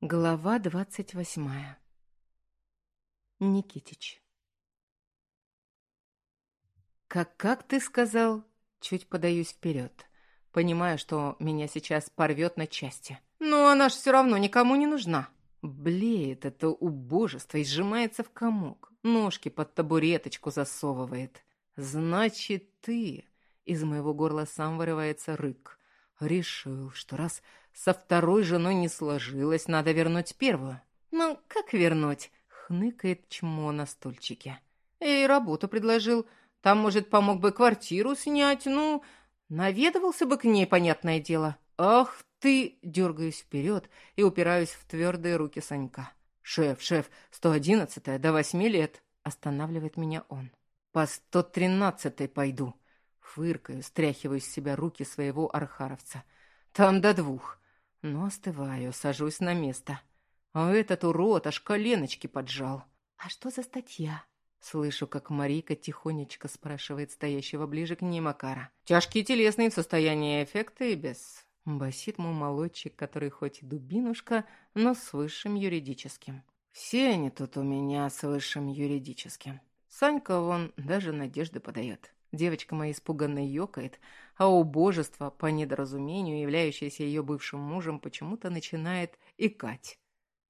Глава двадцать восьмая. Никитич. «Как, как ты сказал?» Чуть подаюсь вперед, понимая, что меня сейчас порвет на части. «Но она ж все равно никому не нужна!» Блеет это убожество и сжимается в комок. Ножки под табуреточку засовывает. «Значит, ты...» Из моего горла сам вырывается рык. Решил, что раз со второй женой не сложилось, надо вернуть первую. Ну, как вернуть? Хныкает чмо на стульчике. Эй, работу предложил. Там, может, помог бы квартиру снять. Ну, наведывался бы к ней, понятное дело. Ах ты! Дергаюсь вперед и упираюсь в твердые руки Санька. Шеф, шеф, 111-я до восьми лет. Останавливает меня он. По 113-й пойду. Фыркаю, стряхиваю с себя руки своего архаровца. Там до двух. Но остываю, сажусь на место. А этот урод аж коленочки поджал. «А что за статья?» Слышу, как Марика тихонечко спрашивает стоящего ближе к ней Макара. «Тяжкие телесные в состоянии эффекта и без...» Басит мой молодчик, который хоть и дубинушка, но с высшим юридическим. Все они тут у меня с высшим юридическим. Санька вон даже надежды подает. Девочка моя испуганно ёкает, а убожество, по недоразумению, являющееся ее бывшим мужем, почему-то начинает икать.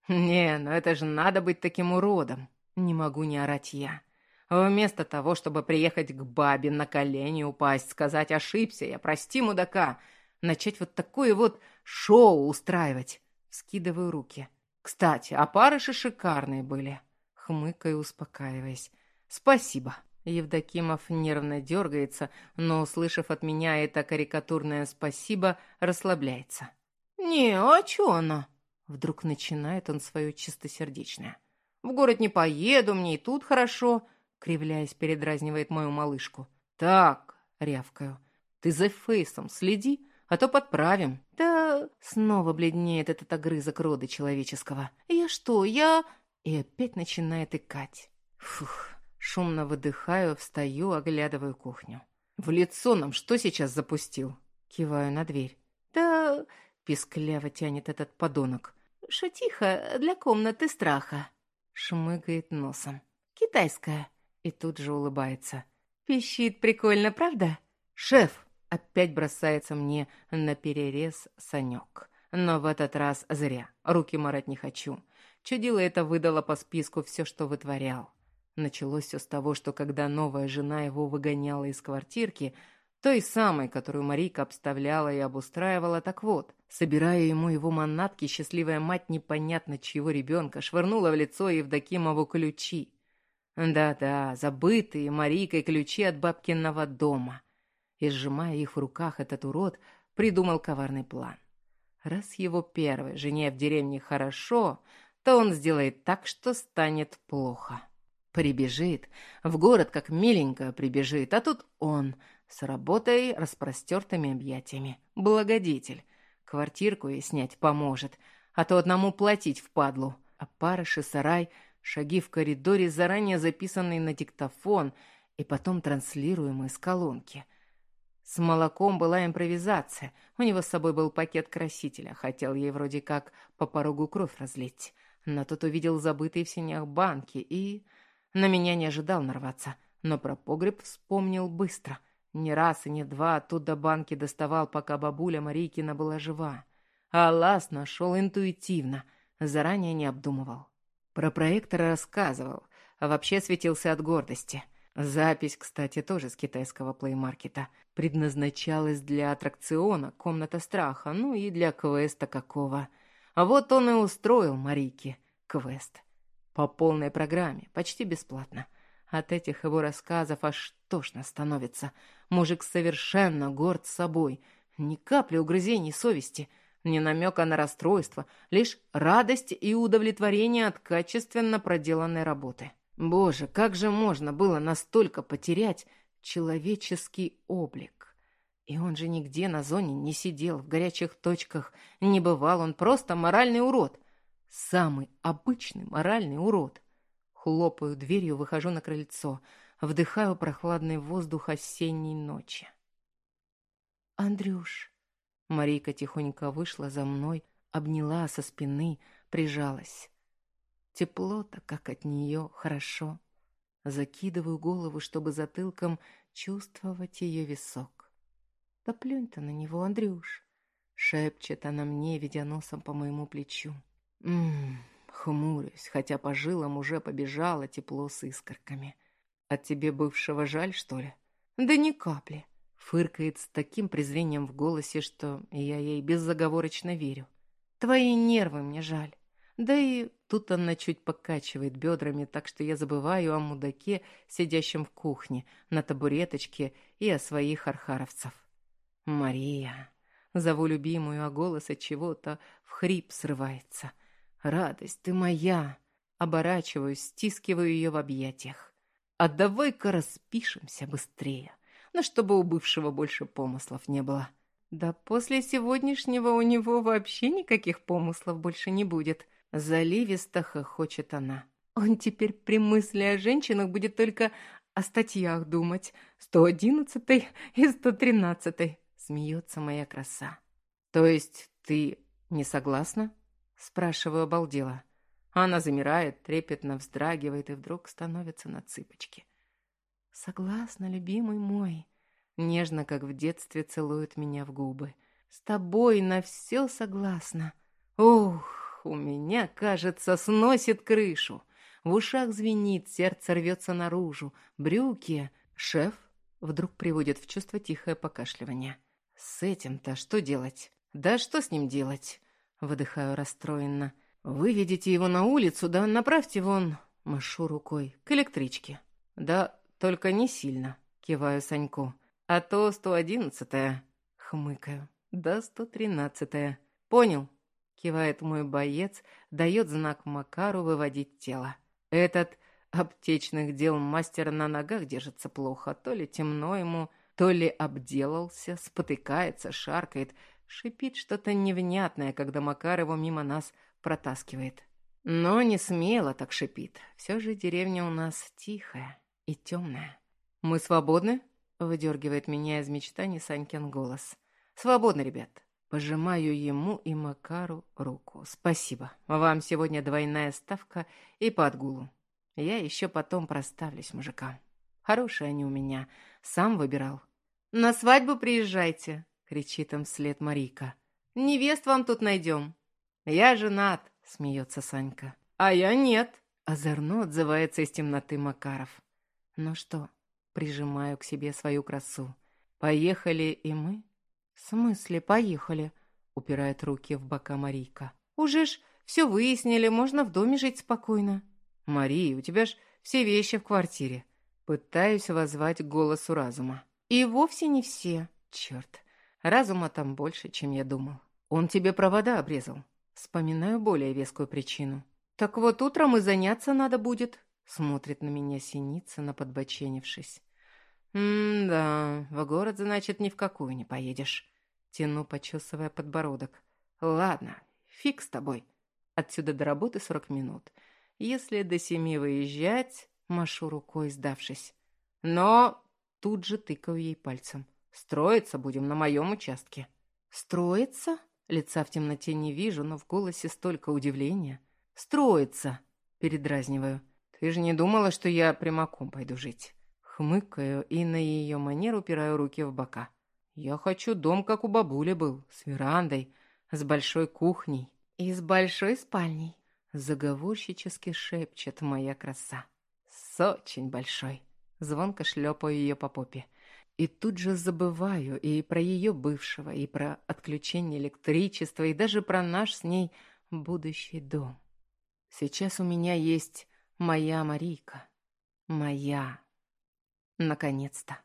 «Не, ну это же надо быть таким уродом!» Не могу не орать я. Вместо того, чтобы приехать к бабе на колени упасть, сказать «ошибся я, прости мудака», начать вот такое вот шоу устраивать. Скидываю руки. Кстати, а парыши шикарные были. Хмыкаю, успокаиваясь. Спасибо. Евдокимов нервно дергается, но, услышав от меня это карикатурное «спасибо», расслабляется. «Не, а чё она?» Вдруг начинает он свое чистосердечное. «В город не поеду, мне и тут хорошо», кривляясь, передразнивает мою малышку. «Так», — рявкаю, — «ты за фейсом следи, а то подправим». «Да...» — снова бледнеет этот огрызок рода человеческого. «Я что, я...» И опять начинает икать. Фух. Шумно выдыхаю, встаю, оглядываю кухню. «В лицо нам что сейчас запустил?» Киваю на дверь. «Да...» — пискляво тянет этот подонок. «Шатиха для комнаты страха». Шмыгает носом. «Китайская». И тут же улыбается. «Пищит прикольно, правда?» «Шеф!» — опять бросается мне на перерез Санек. Но в этот раз зря. Руки марать не хочу. Чудило это выдало по списку все, что вытворял. Началось все с того, что когда новая жена его выгоняла из квартирки, той самой, которую Марийка обставляла и обустраивала, так вот, собирая ему его манатки, счастливая мать непонятно чьего ребенка швырнула в лицо Евдокимову ключи. Да-да, забытые Марийкой ключи от бабкиного дома. И, сжимая их в руках, этот урод придумал коварный план. Раз его первой жене в деревне хорошо, то он сделает так, что станет плохо. Прибежит, в город как миленько прибежит, а тут он с работой, распростертыми объятиями. Благодетель. Квартирку ей снять поможет, а то одному платить впадлу. А парыш и сарай, шаги в коридоре, заранее записанные на диктофон и потом транслируемые с колонки. С молоком была импровизация. У него с собой был пакет красителя. Хотел ей вроде как по порогу кровь разлить. Но тот увидел забытые в синях банки и... На меня не ожидал нарваться, но про погреб вспомнил быстро. Не раз и не два оттуда банки доставал, пока бабуля Марийкина была жива. А лаз нашел интуитивно, заранее не обдумывал. Про проектор рассказывал, а вообще светился от гордости. Запись, кстати, тоже с китайского плеймаркета. Предназначалась для аттракциона «Комната страха», ну и для квеста какого. А вот он и устроил Марийке квест. По полной программе, почти бесплатно. От этих его рассказов аж тошно становится. Мужик совершенно горд собой. Ни капли угрызений совести, ни намека на расстройство, лишь радость и удовлетворение от качественно проделанной работы. Боже, как же можно было настолько потерять человеческий облик? И он же нигде на зоне не сидел, в горячих точках не бывал, он просто моральный урод — Самый обычный моральный урод. Хлопаю дверью, выхожу на крыльцо, вдыхаю прохладный воздух осенней ночи. «Андрюш!» Марийка тихонько вышла за мной, обняла со спины, прижалась. Тепло-то, как от нее, хорошо. Закидываю голову, чтобы затылком чувствовать ее висок. Да плюнь ты на него, Андрюш. Шепчет она мне, ведя носом по моему плечу. Ммм, хмурюсь, хотя по жилам уже побежало тепло с искорками. От тебе бывшего жаль, что ли? Да ни капли. Фыркает с таким презрением в голосе, что я ей безоговорочно верю. Твои нервы мне жаль. Да и тут она чуть покачивает бедрами, так что я забываю о мудаке, сидящем в кухне, на табуреточке и о своих архаровцев. Мария. Зову любимую, а голос от чего-то в хрип срывается. Радость, ты моя. Оборачиваюсь, стискиваю ее в объятиях. А давай-ка распишемся быстрее, но чтобы у бывшего больше помыслов не было. Да после сегодняшнего у него вообще никаких помыслов больше не будет. Заливисто хохочет она. Он теперь при мысли о женщинах будет только о статьях думать. 111 и 113 смеется моя краса. То есть ты не согласна? Спрашиваю обалдела. Она замирает, трепетно вздрагивает и вдруг становится на цыпочки. Согласна, любимый мой. Нежно, как в детстве, целует меня в губы. С тобой на все согласна. Ух, у меня, кажется, сносит крышу. В ушах звенит, сердце рвется наружу. Брюки. Шеф вдруг приводит в чувство тихое покашливание. С этим-то что делать? Да что с ним делать? Выдыхаю расстроенно. Выведите его на улицу, да направьте вон, машу рукой, к электричке. Да только не сильно, киваю Саньку. А то сто одиннадцатая, хмыкаю. Да сто тринадцатая. Понял? Кивает мой боец, дает знак Макару выводить тело. Этот аптечных дел мастер на ногах держится плохо, то ли темно ему, то ли обделался, спотыкается, шаркает, шипит что-то невнятное, когда Макар его мимо нас протаскивает. Но не смело так шипит. Все же деревня у нас тихая и темная. «Мы свободны?» — выдергивает меня из мечтаний Санькин голос. «Свободны, ребят». Пожимаю ему и Макару руку. «Спасибо. Вам сегодня двойная ставка и по отгулу. Я еще потом проставлюсь мужикам. Хорошие они у меня. Сам выбирал. «На свадьбу приезжайте!» — кричит им вслед Марика. «Невест вам тут найдем!» «Я женат!» — смеется Санька. «А я нет!» — озорно отзывается из темноты Макаров. «Ну что?» — прижимаю к себе свою красу. «Поехали и мы?» «В смысле поехали?» — упирает руки в бока Марика. «Уже ж все выяснили, можно в доме жить спокойно». «Мария, у тебя ж все вещи в квартире». Пытаюсь воззвать к голосу разума. И вовсе не все. Черт, разума там больше, чем я думал. Он тебе провода обрезал. Вспоминаю более вескую причину. Так вот утром и заняться надо будет. Смотрит на меня синица, подбоченившись. «М-да, в город, значит, ни в какую не поедешь». Тяну, почесывая подбородок. «Ладно, фиг с тобой. Отсюда до работы сорок минут. Если до семи выезжать...» Машу рукой, сдавшись. «Но Тут же тыкаю ей пальцем. «Строиться будем на моем участке». «Строиться?» Лица в темноте не вижу, но в голосе столько удивления. «Строиться!» Передразниваю. «Ты же не думала, что я прямиком пойду жить?» Хмыкаю и на ее манеру упираю руки в бока. «Я хочу дом, как у бабули был, с верандой, с большой кухней и с большой спальней», заговорщически шепчет моя краса. «С очень большой». Звонко шлепаю ее по попе. И тут же забываю и про ее бывшего, и про отключение электричества, и даже про наш с ней будущий дом. Сейчас у меня есть моя Марийка. Моя. Наконец-то.